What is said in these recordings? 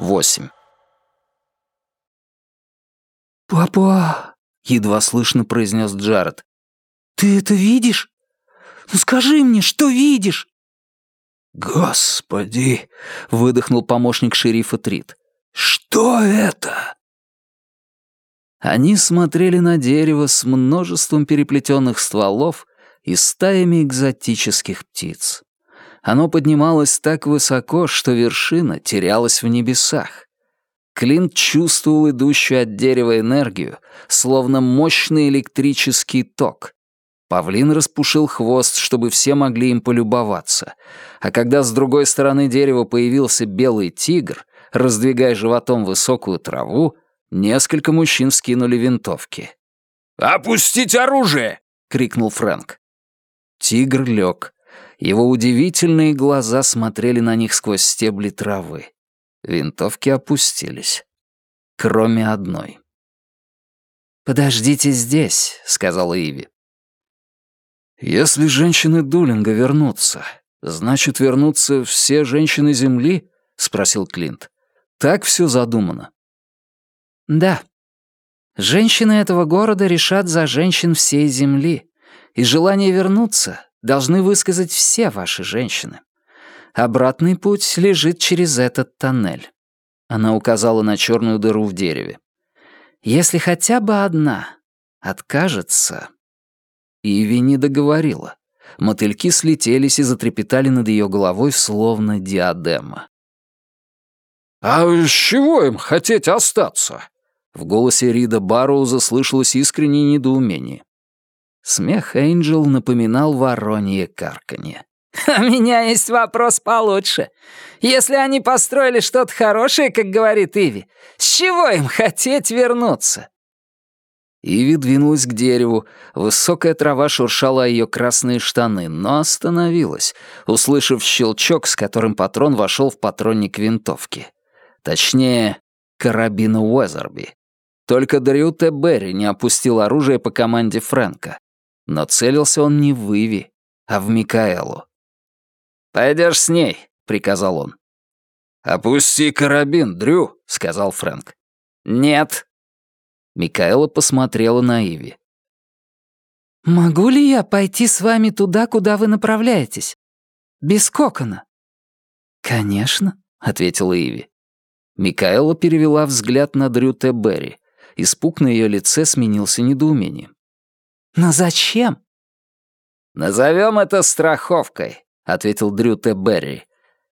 8. «Папа!» — едва слышно произнес Джаред. «Ты это видишь? Ну скажи мне, что видишь?» «Господи!» — выдохнул помощник шерифа Трид. «Что это?» Они смотрели на дерево с множеством переплетенных стволов и стаями экзотических птиц. Оно поднималось так высоко, что вершина терялась в небесах. Клинт чувствовал идущую от дерева энергию, словно мощный электрический ток. Павлин распушил хвост, чтобы все могли им полюбоваться. А когда с другой стороны дерева появился белый тигр, раздвигая животом высокую траву, несколько мужчин скинули винтовки. «Опустить оружие!» — крикнул Фрэнк. Тигр лег. Его удивительные глаза смотрели на них сквозь стебли травы. Винтовки опустились. Кроме одной. «Подождите здесь», — сказала Иви. «Если женщины Дулинга вернутся, значит, вернутся все женщины Земли?» — спросил Клинт. «Так все задумано». «Да. Женщины этого города решат за женщин всей Земли, и желание вернуться должны высказать все ваши женщины. Обратный путь лежит через этот тоннель. Она указала на черную дыру в дереве. Если хотя бы одна откажется... Иви не договорила. Мотыльки слетелись и затрепетали над ее головой, словно диадема. «А с чего им хотеть остаться?» В голосе Рида Барроуза слышалось искреннее недоумение. Смех Энджел напоминал воронье карканье. «У меня есть вопрос получше. Если они построили что-то хорошее, как говорит Иви, с чего им хотеть вернуться?» Иви двинулась к дереву. Высокая трава шуршала ее красные штаны, но остановилась, услышав щелчок, с которым патрон вошел в патронник винтовки. Точнее, карабина Уэзерби. Только Дрю Т. Берри не опустил оружие по команде Фрэнка. Но целился он не в Иви, а в Микаэлу. «Пойдешь с ней», — приказал он. «Опусти карабин, Дрю», — сказал Фрэнк. «Нет». Микаэла посмотрела на Иви. «Могу ли я пойти с вами туда, куда вы направляетесь? Без кокона?» «Конечно», — ответила Иви. Микаэла перевела взгляд на Дрю Т. Берри. Испуг на ее лице сменился недоумением. «Но зачем?» «Назовем это страховкой», — ответил Дрю Т. Берри.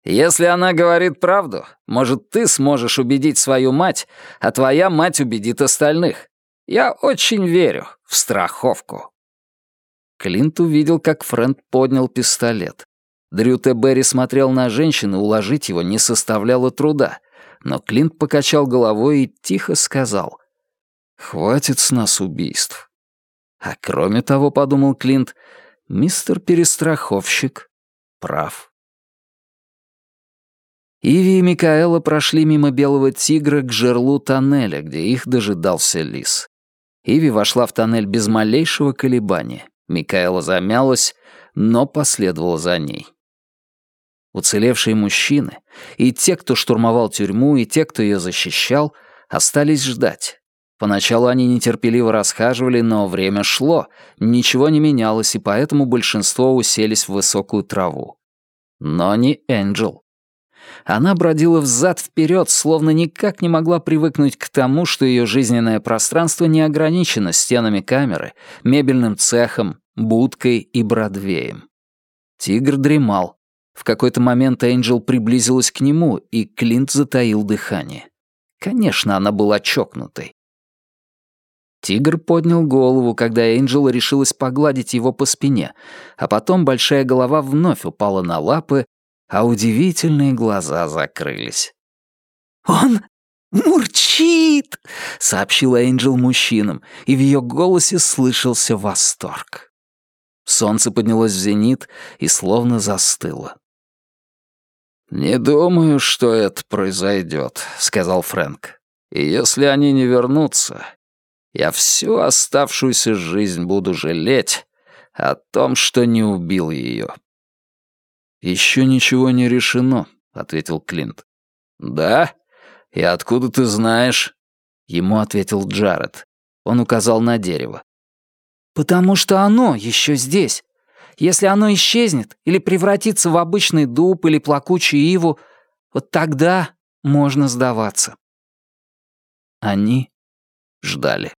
«Если она говорит правду, может, ты сможешь убедить свою мать, а твоя мать убедит остальных. Я очень верю в страховку». Клинт увидел, как Фрэнд поднял пистолет. Дрю Т. Берри смотрел на женщину, уложить его не составляло труда, но Клинт покачал головой и тихо сказал, «Хватит с нас убийств». А кроме того, подумал Клинт, мистер перестраховщик прав. Иви и Микаэла прошли мимо белого тигра к жерлу тоннеля, где их дожидался лис. Иви вошла в тоннель без малейшего колебания. Микаэла замялась, но последовала за ней. Уцелевшие мужчины, и те, кто штурмовал тюрьму, и те, кто ее защищал, остались ждать. Поначалу они нетерпеливо расхаживали, но время шло, ничего не менялось, и поэтому большинство уселись в высокую траву. Но не Энджел. Она бродила взад-вперед, словно никак не могла привыкнуть к тому, что ее жизненное пространство не ограничено стенами камеры, мебельным цехом, будкой и Бродвеем. Тигр дремал. В какой-то момент Энджел приблизилась к нему, и Клинт затаил дыхание. Конечно, она была чокнутой. Тигр поднял голову, когда Энджел решилась погладить его по спине, а потом большая голова вновь упала на лапы, а удивительные глаза закрылись. «Он мурчит!» — сообщила Энджел мужчинам, и в ее голосе слышался восторг. Солнце поднялось в зенит и словно застыло. «Не думаю, что это произойдет», — сказал Фрэнк. «И если они не вернутся, я всю оставшуюся жизнь буду жалеть о том, что не убил ее». «Еще ничего не решено», — ответил Клинт. «Да? «И откуда ты знаешь?» Ему ответил Джаред. Он указал на дерево. «Потому что оно еще здесь. Если оно исчезнет или превратится в обычный дуб или плакучую иву, вот тогда можно сдаваться». Они ждали.